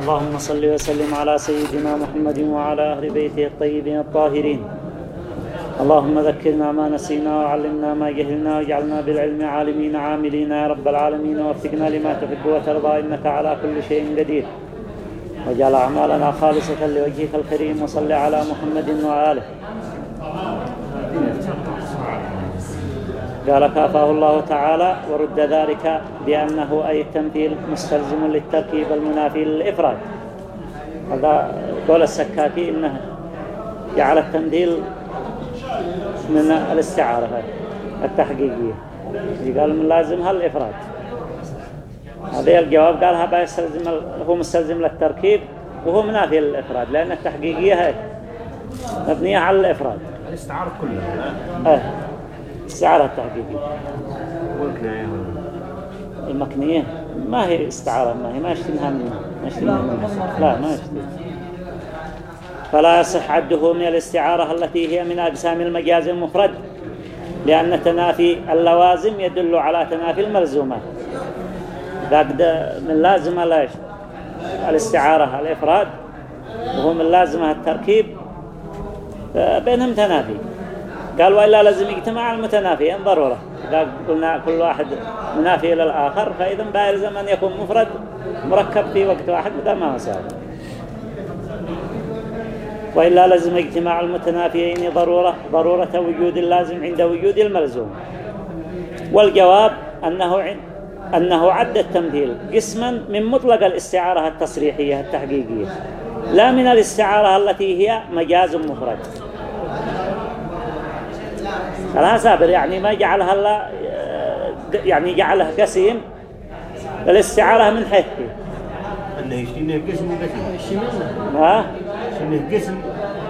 اللهم صل وسلم على سيدنا محمد وعلى أهل بيته الطيبين الطاهرين. اللهم ذكرنا ما نسينا وعلمنا ما جهلنا واجعلنا بالعلم عالمين عاملين يا رب العالمين. ووفقنا لما تحب وترضى إنك على كل شيء قدير. واجعل أعمالنا خالصة لوجهك الكريم وصل على محمد وآله. قال كافاه الله تعالى ورد ذلك بأنه أي التمثيل مستلزم للتركيب المنافي للإفراد. هذا قول السكاكي إنه جعل التمثيل من الاستعارة التحقيقية. قال من لازمها الإفراد. هذا الجواب قال هذا يستلزم هو مستلزم للتركيب وهو منافي للإفراد لأن التحقيقية هي مبنية على الإفراد. الاستعارة كلها. آه استعارة والكناية المكنية؟ ما هي استعارة ما هي ما يشتمها منها ما يشتمها منها لا ما يشتم فلا يصح عده من الاستعارة التي هي من أقسام المجاز المفرد لأن تنافي اللوازم يدل على تنافي الملزومات. إذا من لازمة لا الاستعارة الإفراد وهو من لازمة التركيب بينهم تنافي. قال وإلا لازم يجتمع المتنافيين ضرورة. إذا قلنا كل واحد منافي للآخر فإذا بيلزم أن يكون مفرد مركب في وقت واحد بدل ما هو سابق. وإلا لازم اجتماع المتنافيين ضرورة ضرورة وجود اللازم عند وجود الملزوم. والجواب أنه أنه عد التمثيل قسما من مطلق الاستعارة التصريحية التحقيقية لا من الاستعارة التي هي مجاز مفرد. لها سابر يعني ما جعلها لا يعني جعلها قسيم الاستعارة من حيث أنه يشتينه قسم وقسم ها؟ يشتينه قسم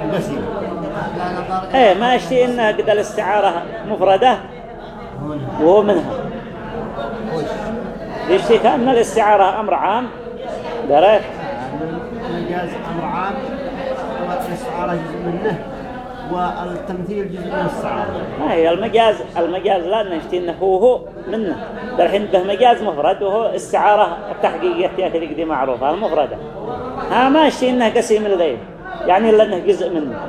وقسم إيه ما يشتي انها قد الاستعارة مفردة وهو منها يشتي كأن الاستعارة أمر عام. دريت؟ المجاز أمر عام والاستعارة جزء منه. والتمثيل جزء من السعارة ما هي المجاز المجاز لا نشتي إنه هو هو منه. الحين به مجاز مفرد وهو استعارة التحقيقية تأتي دي معروفة المفردة. ها ما يشتي إنه قسيم الغير يعني إلا إنه جزء منه.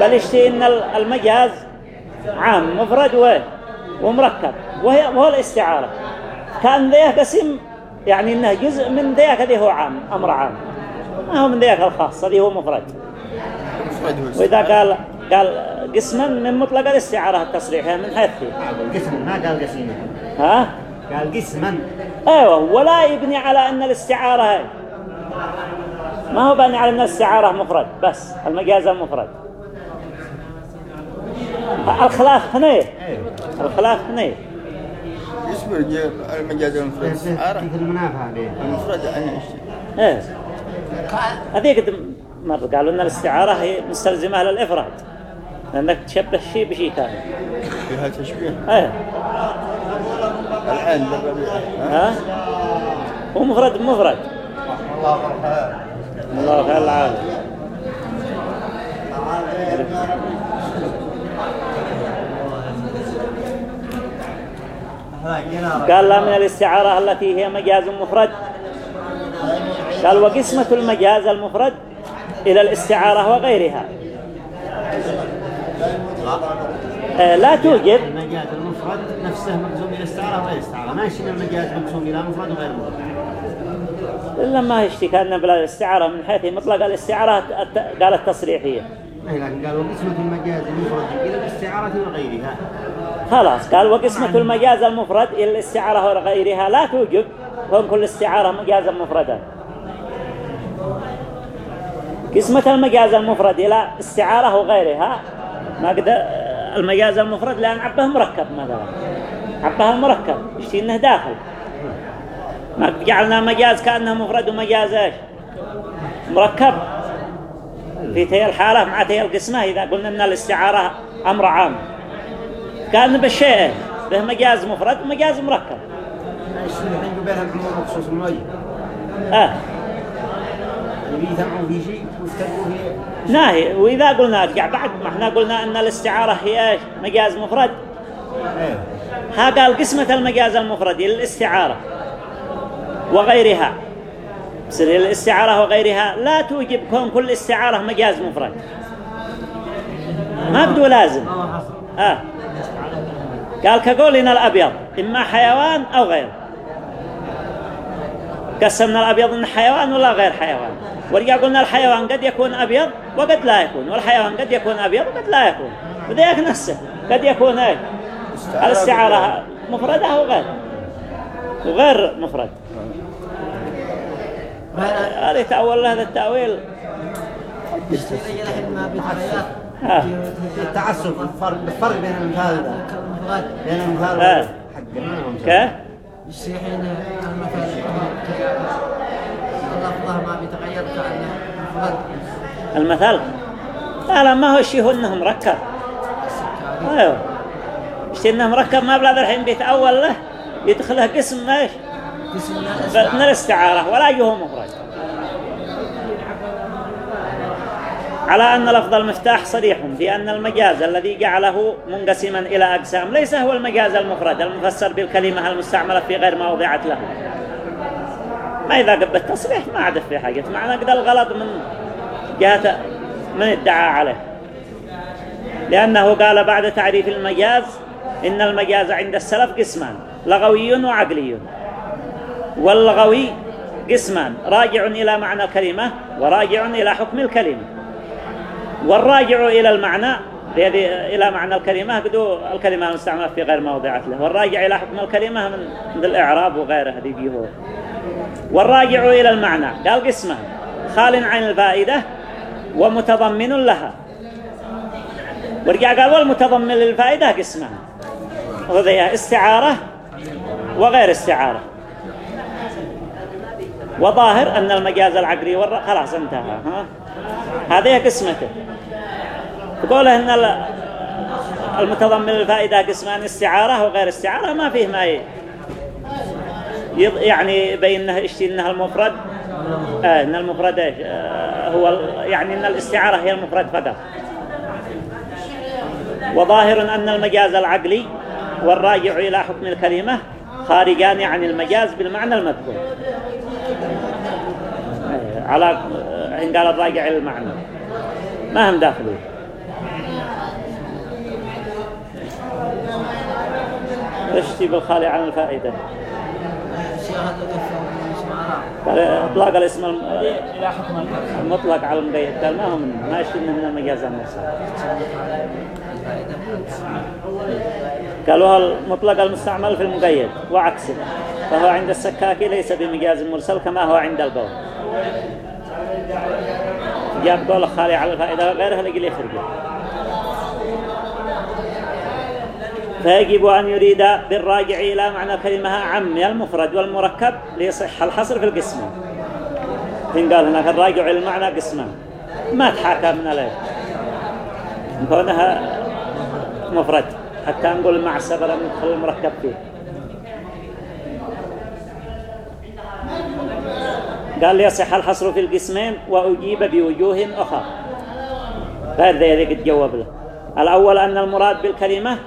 بل يشتي إن المجاز عام مفرد و ومركب. وهي وهو الاستعارة. كان ذيه قسيم يعني إنه جزء من ذيك هذه هو عام أمر عام. ما هو من ذيك الخاص هذه هو مفرد. وإذا قال قال قسما من مطلق الاستعارة التصريحية من حيث؟ قسم ما قال قسيمة ها؟ قال قسما. أيوه ولا يبني على أن الاستعارة هي. ما هو بني على أن الاستعارة مفرد بس المجاز المفرد الخلاف هنا. الخلاف هنا. اسم المجاز المفرد. عليه المفرد يعني إيش؟ إيه. هذه قد مرة قالوا إن الاستعارة هي مستلزمة للإفراد لأنك تشبه شيء بشيء ثاني. فيها تشبيه؟ إيه. العين ها؟ هو مفرد مفرد الله خير العافية قال لا من الاستعارة التي هي مجاز مفرد. قال وقسمة المجاز المفرد؟ إلى الاستعارة وغيرها. آه، لا توجد. المجاز المفرد نفسه مقسوم إلى استعارة وغير استعارة. ما يشمل المجاز مقسوم إلى مفرد وغير مفرد. إلا ما يشتكى أن بلا الاستعارة من حيث مطلق الاستعارة قال التصريحية إيه، لكن قالوا قسمة المجاز المفرد إلى الاستعارة وغيرها. خلاص قال وقسمة المجاز المفرد إلى الاستعارة وغيرها. لا توجب كون كل استعارة مجازا مفردا. قسمة المجاز المفرد إلى استعارة وغيرها ما قد المجاز المفرد لأن عبه مركب مثلا. عبه المركب يشتي إنه داخل؟ ما جعلنا مجاز كأنه مفرد ومجاز إيش؟ مركب. في تي الحالة مع تي القسمة إذا قلنا أن الاستعارة أمر عام. كأن بالشيء به مجاز مفرد ومجاز مركب. ناهي وإذا قلنا أرجع بعد ما إحنا قلنا أن الاستعارة هي إيش؟ مجاز مفرد. ها قال قسمة المجاز المفرد للاستعارة وغيرها. بصير الاستعارة وغيرها لا توجب كون كل استعارة مجاز مفرد. ما بدو لازم. آه. قال كقولنا الأبيض إما حيوان أو غير قسمنا الأبيض إن حيوان ولا غير حيوان. ورجع قلنا الحيوان قد يكون أبيض وقد لا يكون والحيوان قد يكون أبيض وقد لا يكون. بديك نفسه قد يكون إيه؟ الاستعارة مفردة وغير وغير مفرد. هذا يتأول هذا التأويل. ها. التعسف الفرق الفرق بين المثال بين المثال. كيف؟ الشيحين المثل اللفظة ما بيتغير كأنه مفرد. المثل لا لا ما هو الشيء هو إنه مركب. أيوه. الشيء إنه مركب؟ ما بلا الحين بيتأول له يدخله قسم إيش؟ قسم الاستعارة. ولا يجوه مفرد على أن لفظ المفتاح صريح في أن المجاز الذي جعله منقسما إلى أقسام ليس هو المجاز المفرد المفسر بالكلمة المستعملة في غير ما وضعت له. ما إذا قبل التصريح ما عاد في حاجة. معنى قد الغلط من جهة من ادعى عليه. لأنه قال بعد تعريف المجاز إن المجاز عند السلف قسمان لغوي وعقلي واللغوي قسمان راجع إلى معنى الكلمة وراجع إلى حكم الكلمة. والراجع إلى المعنى الذي إلى معنى الكلمة قدو الكلمة المستعملة في غير ما وضعت له. والراجع إلى حكم الكلمة من من الإعراب وغيره هذه هو والراجع إلى المعنى قال قسمان خال عن الفائدة ومتضمن لها. ورجع قال والمتضمن للفائدة قسمان وهذه استعارة وغير استعارة. وظاهر أن المجاز العقلي. خلاص انتهى ها؟ هذه قسمته. تقول أن ال- المتضمن للفائدة قسمان استعارة وغير استعارة ما فيه ما. يعني بينه اشتي إنها المفرد؟ آه إن المفرد إيش؟ آه هو يعني إن الاستعارة هي المفرد فقط. وظاهر أن المجاز العقلي والراجع إلى حكم الكلمة خارجان عن المجاز بالمعنى المذكور. آه، على آه، إن قال الراجع إلى المعنى. ما هم داخلين؟ تشتي بالخالي عن الفائدة. قال إطلاق الاسم المطلق على المقيد. قال ما هو منه ما يشتي من المجاز المرسل قالوا المطلق المستعمل في المقيد؟ وعكسه فهو عند السكاكي ليس بمجاز مرسل كما هو عند القول جاب قول خالي على الفائدة وغيرها لقي لي خرجه فيجب أن يريد بالراجع إلى معنى كلمة عم المفرد والمركب ليصح الحصر في القسمين إن قال هناك الراجع إلى المعنى قسمان ما تحاكى من عليه. كونها مفرد. حتى نقول مع السبب ندخل المركب فيه. قال ليصح الحصر في القسمين وأجيب بوجوه أخرى غير ذي قد له. الأول أن المراد بالكلمة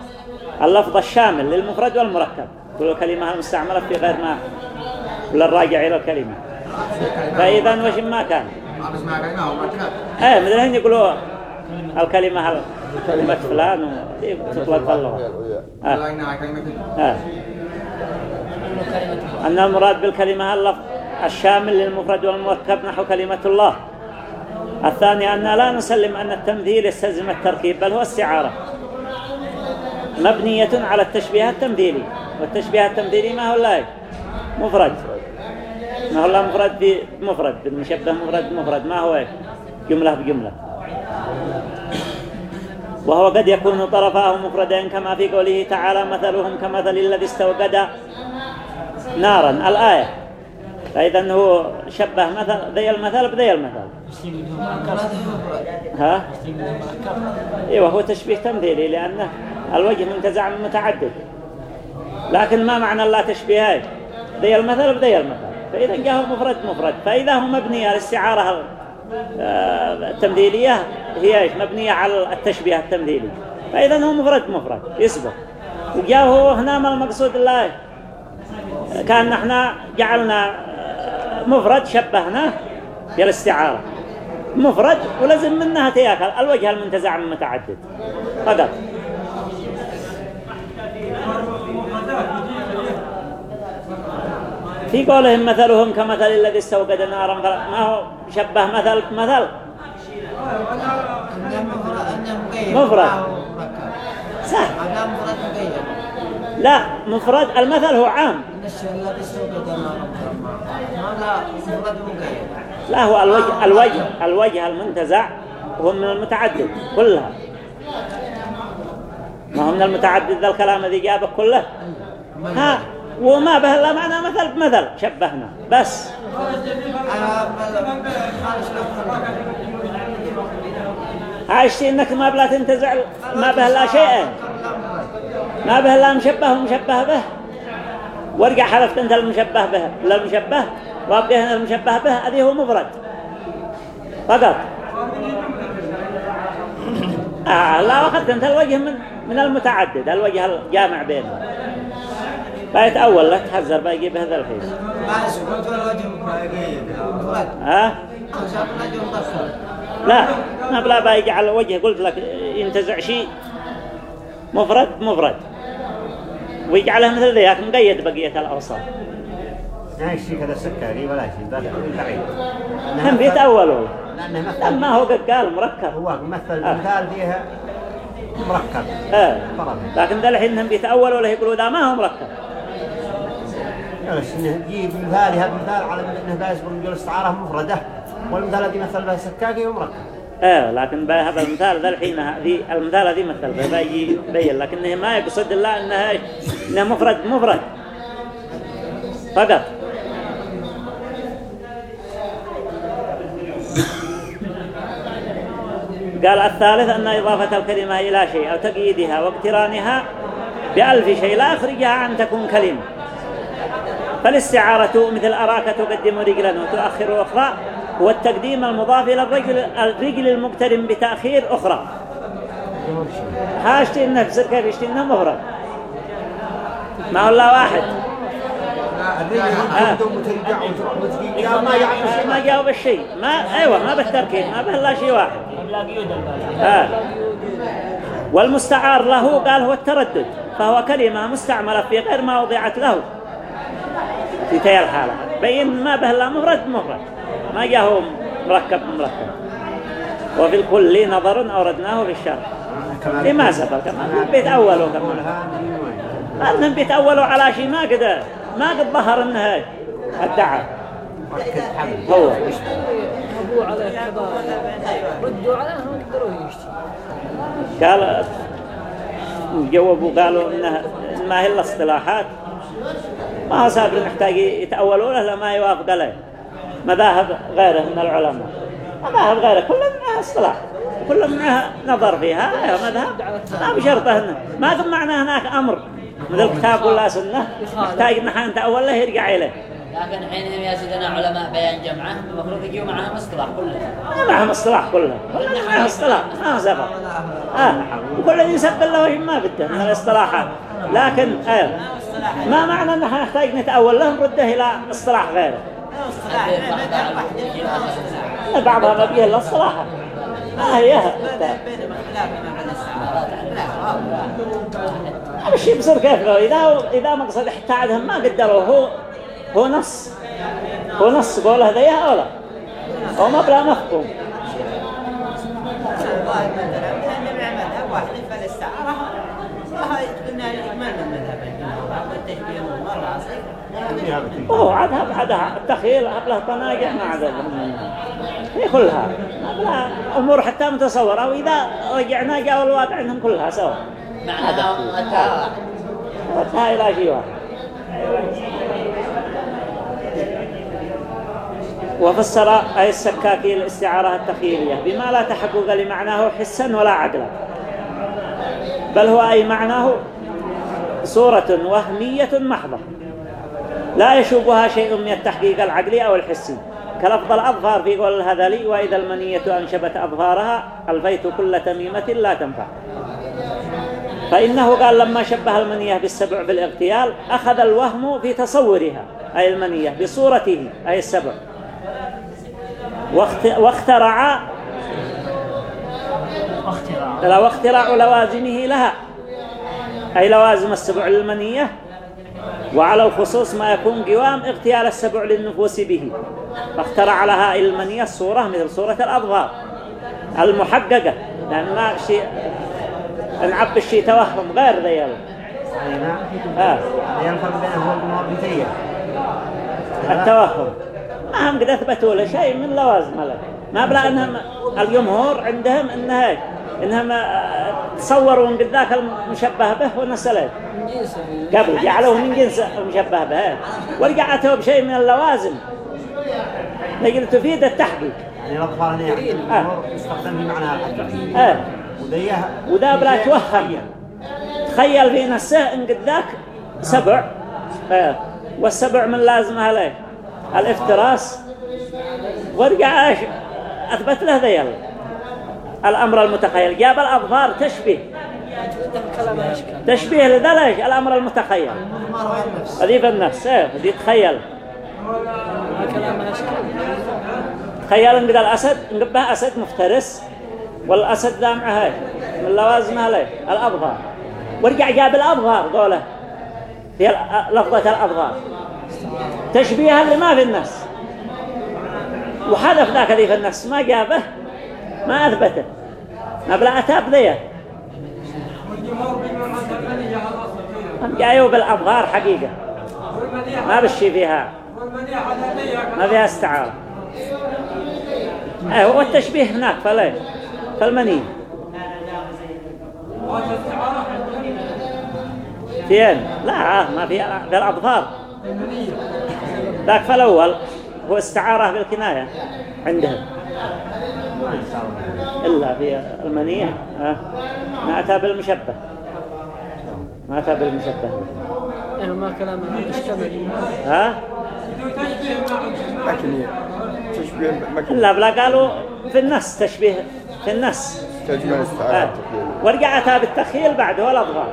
اللفظ الشامل للمفرد والمركب. كل كلمة المستعملة في غير ما ولا الراجع إلى الكلمة. فإذا وش ما كان. إيه مثل هن يقولوا الكلمة هل كلمة فلان ودي تطلق اللغة كلمة آه. أن المراد بالكلمة اللفظ الشامل للمفرد والمركب نحو كلمة الله. الثاني أن لا نسلم أن التمثيل يستلزم التركيب بل هو استعارة. مبنية على التشبيه التمثيلي. والتشبيه التمثيلي ما هو الله مفرد. ما هو الله مفرد بمفرد المشبه مفرد بمفرد ما هو جملة بجملة. وهو قد يكون طرفاه مفردين كما في قوله تعالى مثلهم كمثل الذي استوقد نارا. الآية فإذا هو شبه مثل ذي المثل بذي المثل. ها؟ إيوه هو تشبيه تمثيلي لأنه الوجه منتزع من متعدد. لكن ما معنى الله تشبيهات ذي المثل بذي المثل. فإذا جاءه مفرد مفرد. فإذا هو مبني على الاستعارة آه، التمثيلية هي إيش؟ مبنية على التشبيه التمثيلي. فإذا هو مفرد مفرد يسبق. وجاءه هنا ما المقصود الله كأن نحن جعلنا مفرد شبهناه بالاستعارة. مفرد ولازم منها تياكل الوجه المنتزع من متعدد. فقط. في قولهم مثلهم كمثل الذي استوقد نارا ما هو شبه مثل مثل؟ مفرد صح لا مفرد المثل هو عام. لا هو الوجه الوجه الوجه المنتزع هو من المتعدد كلها ما هو من المتعدد ذا الكلام الذي جابه كله ها وما به إلا معنى مثل بمثل شبهنا بس. عايشتي إنك ما بلا تنتزع ما به لا شيء ما به لا مشبه ومشبه به. وارجع حلفت أنت المشبه به. لا وابقى هنا المشبه به. هذه هو مفرد. فقط. آه لا أخذت أنت الوجه من من المتعدد. الوجه الجامع بينهم. فيتأول له تحذر بيجي بهذا مفرد ها؟ لا ما بلا بيجي على الوجه قلت لك ينتزع شيء. مفرد مفرد. ويجعله مثل ذيك مقيد بقية الأوصاف. ما شيء كذا سكري ولا شيء بعيد. هم بيتأولوا لأنه لما هو قال مركب. هو مثل آه. مثال فيها مركب. آه. لكن ذا الحين هم بيتأولوا له يقولوا ذا ما هو مركب. يعني انه تجيب مثال؟ هذا مثال على إنه بايز بالرجل استعاره مفردة. والمثال الذي مثل به سكاكي ومركب إيه لكن هذا المثال ذا الحين هذه المثال هذه مثل به بيجي يبين لكنه ما يقصد الله إنها انها مفرد مفرد. فقط. قال الثالث أن إضافة الكلمة إلى شيء أو تقييدها واقترانها بألف شيء لا يخرجها عن تكون كلمة فالاستعارة مثل أراك تقدم رجلا وتؤخر أخرى هو التقديم المضاف إلى الرجل, الرجل المقترن بتأخير أخرى. هاشتي بصير كيف يشتي إنه مفرد. ما هو الله واحد ما جاوب الشيء. ما أيوة ما بالتركيب ما به إلا شيء واحد. آه. والمستعار له قال هو التردد فهو كلمة مستعملة في غير ما وضعت له. في تلك الحالة بين ما به إلا مفرد مفرد. ما جاءه مركب مركب. وفي الكل نظر أوردناه في الشرح لما سبق كمان. بيتأولوا كمان لأنهم بيتأولوا على شيء ما قد ما قد ظهر إنها الدعاء. هو ردوا على اعتبار ردوا عليه ما قدروا يشتي قال جاوبوا قالوا إنها ما هي إلا اصطلاحات. ما هو صابر محتاج يتأولوا له لما يوافق عليه. مذاهب غيره من العلماء. مذاهب غيره. كلها منها اصطلاح. كلها منها نظر فيها. مذهب ما بشرطه ما ثم معناه هناك أمر. مثل كتاب ولا سنة محتاج ان إحنا نتأول له يرجع إليه. لكن حينهم يا سيدنا علماء بيان جمعة المفروض يجيوا معهم اصطلاح كله. ما معهم اصطلاح كلها كلها معهم اصطلاح ما هو سفر آه. وكل يسب له وجه ما بده من الاصطلاحات لكن آه. ما معنى ان إحنا نحتاج نتأول له نرده إلى اصطلاح غيره. إن بعضها ما فيها إلا اصطلاحات ما هي الشيء بصير كيف إذا إذا مقصد احتاجهم ما قدروا. هو هو نص. هو نص. قوله ذيها ولا هو ما بلا مفهوم. وهو عاد هذا التخيل له طناجع ما عاد هي كلها. أمور حتى متصورة وإذا رجعنا جاءوا الواقع عندهم كلها سوا. أتى ردها إلى شيء واحد وفسر أي السكاكي الاستعارة التخيلية بما لا تحقق لمعناه حسا ولا عقلا. بل هو أي معناه؟ صورة وهمية محضة. لا يشوبها شيء من التحقيق العقلي أو الحسي. كلفظ الأظفار في قول الهذلي وإذا المنية أنشبت أظفارها ألفيت كل تميمة لا تنفع. فإنه قال لما شبه المنية بالسبع بالاغتيال أخذ الوهم في تصورها أي المنية بصورته أي السبع. واخت- واخترع واختراع لوازمه لها. أي لوازم السبع للمنية؟ وعلى الخصوص ما يكون قوام اغتيال السبع للنفوس به. فاخترع لها المنية الصورة مثل صورة الأظهار المحققة. لأن شيء نعب الشيء توهم غير ذي نعم آه. هذا الفرق بينه والمربيتية التوهم. ما هم قد أثبتوا له شيء من لوازم له. ما بلا أنهم الجمهور عندهم إنها إنهم آه، تصوروا من قد ذاك المشبه به ونسلت قبل جعلوه من جنس المشبه به. ورجع أتوا بشيء من اللوازم. نقدر تفيد التحقيق. يعني الأطفال هنا يعني الجمهور يستخدم في معناها الحقيقي آه. وذا بلا توهم. تخيل في نفسه إن قد ذاك سبع. آه. والسبع من لازمها عليه الافتراس. ورجع إيش أثبت له ذيل الأمر المتخيل. جاب الأظفار تشبيه. تشبيه لذا ليش؟ الأمر المتخيل. هذه في النفس. إيه هذه تخيل. تخيل إن قد الأسد نقبه أسد مفترس. والأسد ذا معه من لوازمها ليه الاظفار ورجع جاب الاظفار قوله. في لفظة الاظفار تشبيها اللي ما في النفس وحذف ذاك اللي في النفس ما جابه ما أثبته. ما بلا اتاب ذيه. هم جايوا بالأظهار حقيقة. ما بالشي فيها. ما فيها استعارة. إيه هو التشبيه هناك فليه فالمني. فين لا ما في في الأظفار ذاك فالأول هو استعارة بالكناية عندهم. إلا في المنية. ما أتى بالمشبه. ما أتى بالمشبه. أيوه ما كلامها اشكال ها؟ مكنية تشبيه إلا بلا قالوا في النص تشبيه. في النص. تجمع آه. استعارة ورجع أتى بالتخيل بعده الأضغار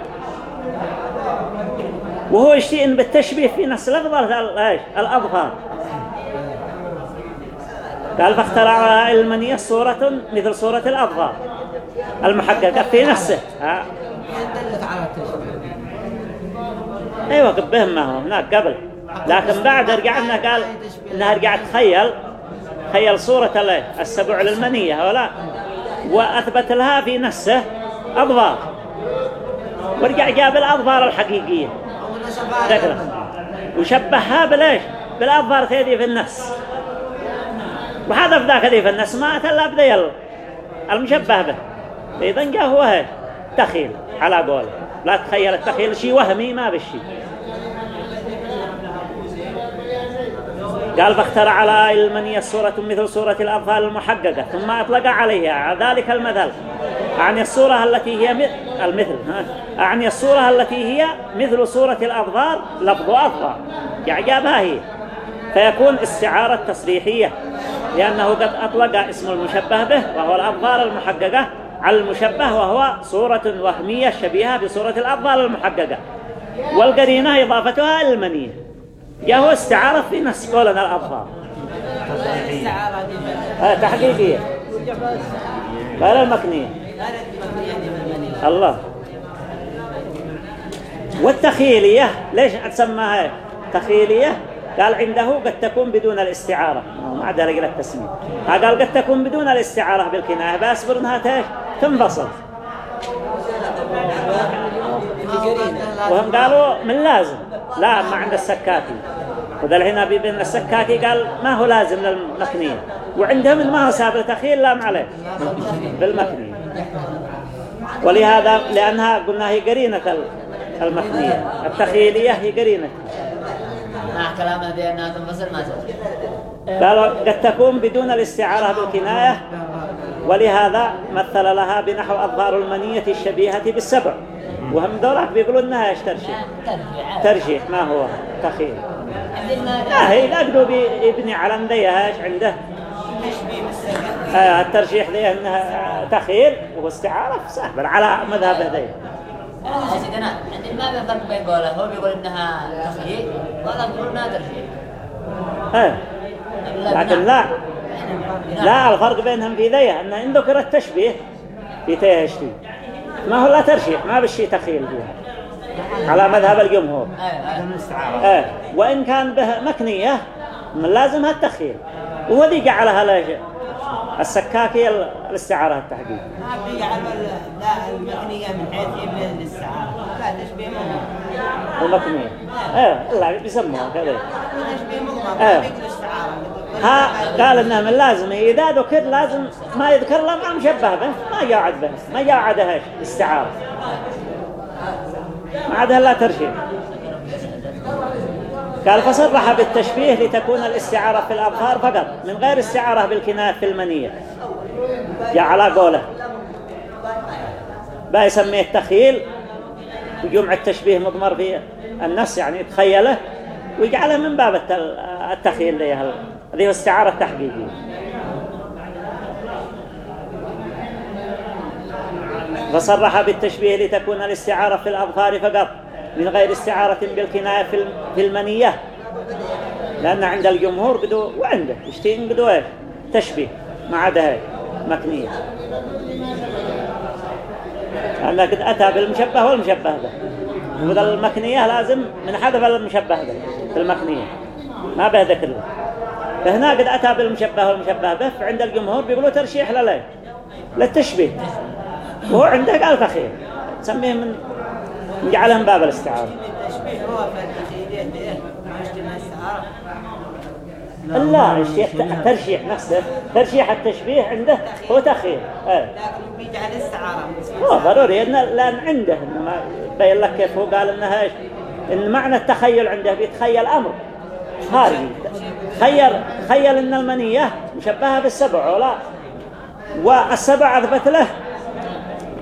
وهو يشتي إن بالتشبيه في نفس الأضغار إيش؟ الأضغار قال فاخترع المنية صورة مثل صورة الأضغار المحققة في نفسه. ها. أيوه قبهم ما هو هناك قبل. لكن بعد رجع إنه قال انها رجعت تخيل تخيل صورة ال- السبع للمنية ولا وأثبت لها في نفسه اظفار ورجع جاب الاظفار الحقيقية. ذكره وشبهها بالايش بالاظفار تيدي في النفس. وهذا في ذاك في النفس ما أتى إلا بديل. المشبه به. اذا جاء هو هي تخيل على قوله. لا تخيل التخيل شيء وهمي ما بالشيء قال فاخترع على المنية صورة مثل صورة الأطفال المحققة ثم أطلق عليها. ذلك المثل. أعني الصورة التي هي المثل أعني الصورة التي هي مثل صورة الأظفار لفظ أظفار يعني جابها هي فيكون استعارة تصريحية لأنه قد أطلق اسم المشبه به وهو الأظفار المحققة على المشبه وهو صورة وهمية شبيهة بصورة الأظفار المحققة. والقرينة إضافتها المنية. جاء هو استعارة في نفس قولنا آه تحقيقية. غير المكنية. الله. والتخيلية ليش تسمىها تخيلية؟ قال عنده قد تكون بدون الاستعارة. ما عاد رجل التسمية قال قد تكون بدون الاستعارة بالكناية بأصبر انها تنفصل. وهم قالوا من لازم. لا ما عند السكاتي وذا هنا بين السكاتي قال ما هو لازم للمكنية. وعندهم ما هو سابر تخيل لا عليه بالمكنية. ولهذا لأنها قلنا هي قرينة المكنية. التخيلية هي قرينة. مع كلامه بأنها تنفصل ما تنفصل قالوا قد تكون بدون الاستعارة بالكناية ولهذا مثل لها بنحو أظهار المنية الشبيهة بالسبع. وهم دولات بيقولوا إنها إيش ترشيح ترجع ترشيح ما هو؟ تخيل لا هي لا بيبني على نديها إيش عنده. آه الترشيح ذي إنها تخيل واستعارة سهل على مذهب ذي يا سيدنا عندي ما فرق بين قوله هو بيقول إنها تخييل وهذا بيقول إنها ترجيح. إيه لكن لا. لا الفرق بينهم في ذي أن إن ذكر التشبيه في تيهشتي ما هو لا ترشيح ما بالشي تخيل فيها. على مذهب الجمهور. الاستعارة. إيه وإن كان به مكنية من لازمها التخيل وهو ذي جعلها ليش السكاكي ال- الاستعارة التحقيق. ما في جعل لا المكنية من حيث يبني الاستعارة. لا تشبيه مضمر المكنية. إيه. لا بيسموها كذا. تشبيه مضمر آه. ما في الاستعارة. ها قال انه من لازم إذا ذكر لازم ما يذكر له مع مشبه به ما يعد به ما يعدها استعارة. ما عادها لا ترشيح قال فصرح بالتشبيه لتكون الاستعارة في الأظهار فقط من غير استعارة بالكناية في المنية. جاء على قوله. با يسميه التخيل وجمع التشبيه مضمر في النص يعني يتخيله ويجعله من باب الت- التخيل اللي هي هذه استعارة تحقيقية. فصرح بالتشبيه لتكون الاستعارة في الأظهار فقط من غير استعارة بالكناية في الم- في المنية. لأن عند الجمهور قدو وعنده يشتين قدو إيش؟ تشبيه ما عدا هاي مكنية. لأنه قد أتى بالمشبه والمشبه به. وذا المكنية لازم من حذف المشبه به في المكنية. ما به ذكر له. فهنا قد أتى بالمشبه والمشبه به فعند الجمهور بيقولوا ترشيح لليه للتشبيه. وهو عنده قال تخيل تسميه من جعلهم باب الاستعارة. لا الشيخ الترشيح نفسه ترشيح التشبيه عنده هو إيه. لكن بيجعل الاستعارة هو ضروري لأن عنده بين لك كيف هو قال إنها إيش؟ إن معنى التخيل عنده بيتخيل أمر. خارجي خيل خيل إن المنية مشبهة بالسبع ولا والسبع أثبت له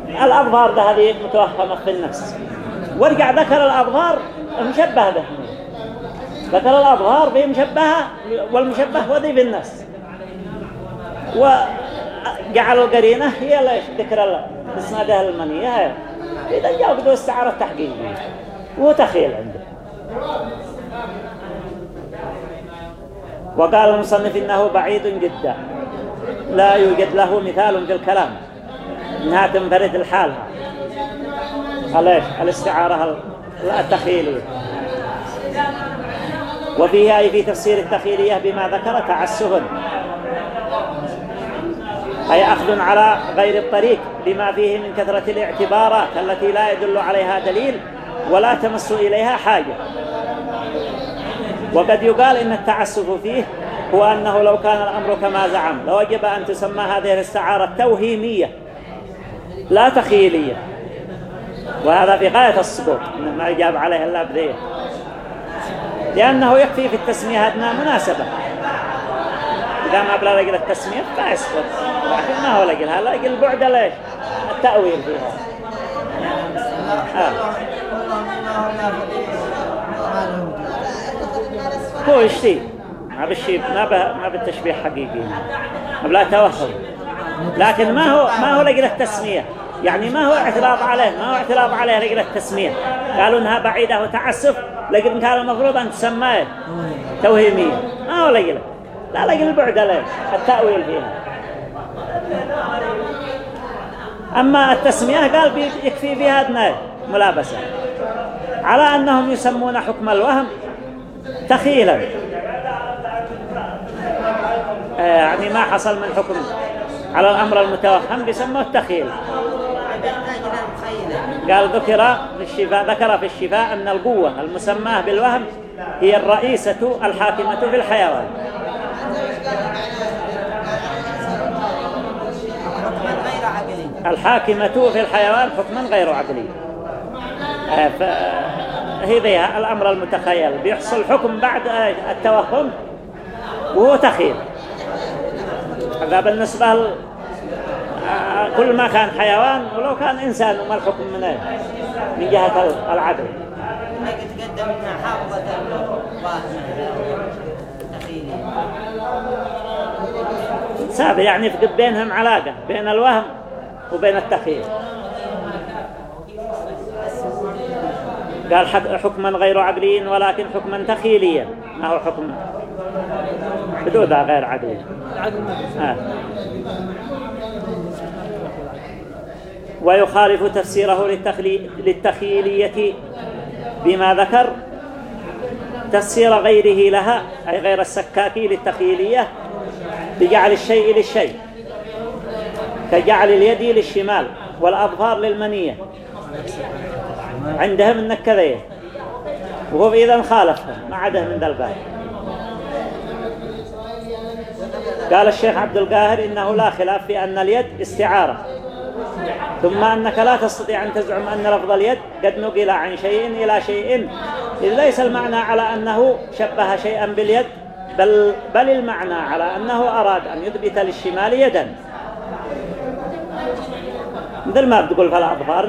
الأظهار ده هذه متوهمة في النفس. ورجع ذكر الأظهار المشبه به. ذكر الأظهار به مشبهة والمشبه وذي بالنفس وجعل القرينة هي ليش ذكر اسنادها المنية. إذا جاء بدو استعارة تحقيقية وهو تخيل عنده. وقال المصنف إنه بعيد جدا. لا يوجد له مثال في الكلام. إنها تنفرد لحالها ليش الاستعارة التخيلية وفيه أي في تفسير التخيلية بما ذكر تعسف أي أخذ على غير الطريق بما فيه من كثرة الاعتبارات التي لا يدل عليها دليل ولا تمس إليها حاجة. وقد يقال إن التعسف فيه هو أنه لو كان الأمر كما زعم لوجب أن تسمى هذه الاستعارة توهيمية لا تخيلية. وهذا في غاية السقوط ما يجاب عليه إلا بذيه لأنه يكفي في التسمية أدنى مناسبة. إذا ما بلا لقل التسمية لا يسقط. لكن ما هو لقلها؟ لقل البعد ليش؟ التأويل فيها. آه. هو يشتي ما بالشيء ما به ما بالتشبيه حقيقي. ما بلا توهم لكن ما هو ما هو لقل التسمية. يعني ما هو اعتراض عليه ما هو اعتراض عليه لقل التسمية. قالوا إنها بعيدة وتعسف. لكن كان المفروض أن تسمى توهيمية. ما هو لقل لا لقل البعد عليه. التأويل فيها أما التسمية قال يكفي فيها أدنى ملابسة. على أنهم يسمون حكم الوهم. تخيلا. يعني ما حصل من حكم على الأمر المتوهم بيسموه التخيل. قال ذكر في الشفاء ذكر في الشفاء أن القوة المسماة بالوهم هي الرئيسة الحاكمة في الحيوان. الحاكمة في الحيوان حكما غير عقلي. هذا الأمر المتخيل. بيحصل حكم بعد التوهم وهو تخيل. هذا بالنسبة. كل ما كان حيوان ولو كان إنسان وما الحكم من إيه من جهة العدل. سابع يعني بينهم علاقة بين الوهم وبين التخيل. قال حك- حكما غير عقلي ولكن حكما تخيليا. ما هو حكم؟ بدون غير عقلي. آه. ويخالف تفسيره للتخلي... للتخيلية بما ذكر. تفسير غيره لها أي غير السكاكي للتخيلية بجعل الشيء للشيء. كجعل اليد للشمال والأظفار للمنية. عندهم انك كذا وهو إذا خالفها ما عده من ذا الباب. قال الشيخ عبد القاهر إنه لا خلاف في أن اليد استعارة. ثم أنك لا تستطيع أن تزعم أن لفظ اليد قد نقل عن شيء إلى شيء. إذ ليس المعنى على أنه شبه شيئا باليد بل, بل المعنى على أنه أراد أن يثبت للشمال يدا. مثل ما بتقول في الأظفار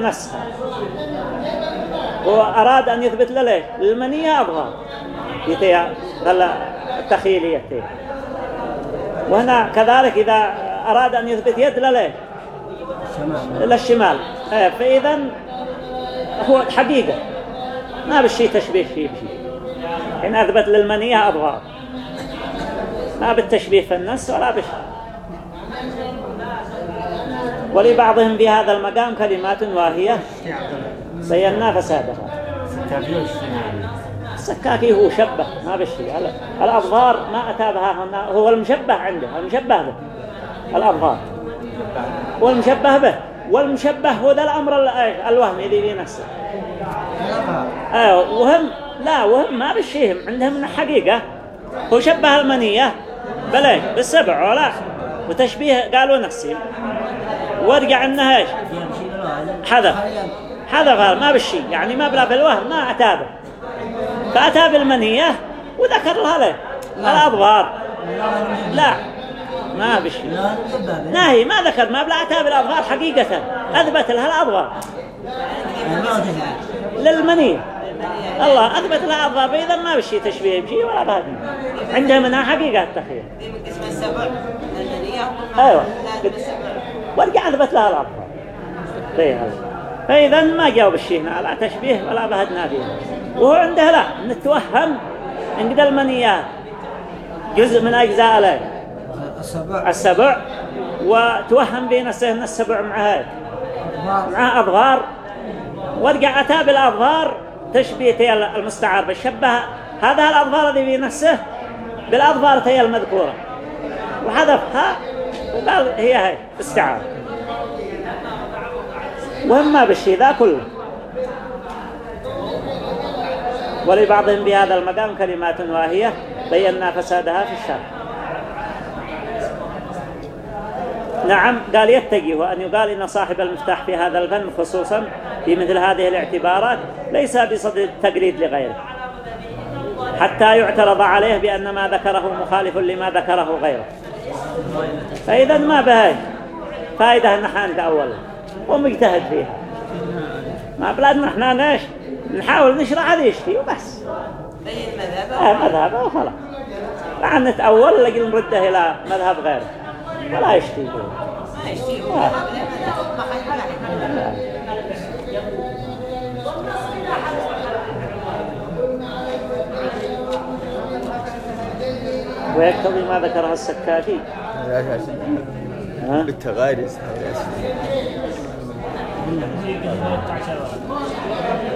نفسها هو أراد أن يثبت لليه للمنية أظهر يتيا التخيلية يتيا وهنا كذلك إذا أراد أن يثبت يد لليه للشمال. آه، فإذا هو حقيقة. ما بالشيء تشبيه شيء بشيء إن أثبت للمنية أظهر ما بالتشبيه في النص ولا بشيء ولبعضهم في هذا المقام كلمات واهية. بينا فسادها السكاكي هو شبه ما بالشيء ال- الأظهار ما أتى بها هنا هو المشبه عنده المشبه به. الأظهار والمشبه به والمشبه هو ذا الأمر ال- الوهمي ذي في نفسه آه وهم لا وهم ما بالشيء عندهم حقيقة. هو شبه المنية بلى بالسبع ولا. وتشبيه قالوا نفسي. ورجع إنها إيش؟ حذف. هذا ما بالشيء يعني ما بلا بالوهم ما أتى به فأتى بالمنية وذكر لها له الأضغار لا. ما بالشيء ناهي ما ذكر ما بلا أتى بالأضغار حقيقة. أثبت لها الأضغار للمنية الله أثبت لها أضغار فإذا ما بالشيء تشبيه بشيء ولا بهذا عندها منها حقيقة التخيل دي من قسم السبع المنية أيوة. ورجع أثبت لها الأضغار زي هذا فإذا ما جاوب الشيء لا تشبيه ولا بهدنا فيه وهو عنده لا نتوهم إن قد المنيات جزء من أجزاء له. السبع. السبع. وتوهم بين السهن السبع معها معها أظهار ورجع أتى بالأظهار تشبيه تي المستعار. بالشبه هذا الأظهار الذي في نفسه بالأظهار تي المذكورة. وحذفها وقال هي هي استعارة وهم بالشيء ذا كله. ولبعضهم بهذا المقام كلمات واهية بينا فسادها في الشرع نعم قال يتجه أن يقال إن صاحب المفتاح في هذا الفن خصوصا في مثل هذه الاعتبارات ليس بصدد التقليد لغيره. حتى يعترض عليه بأن ما ذكره مخالف لما ذكره غيره. فإذا ما بهاي؟ فائدة نحن أولا. ومجتهد فيها. ما بلادنا إحنا ناش نحاول نشرح هذه يشتي وبس. بين مذهبه آه مذهبه وخلاص. لا نتأول لقل نرده إلى مذهب غيره. ولا يشتي. ما يشتي آه. ما حد ما حد ويقتضي ما ذكره السكاكي لا أساس ها؟ بالتغارس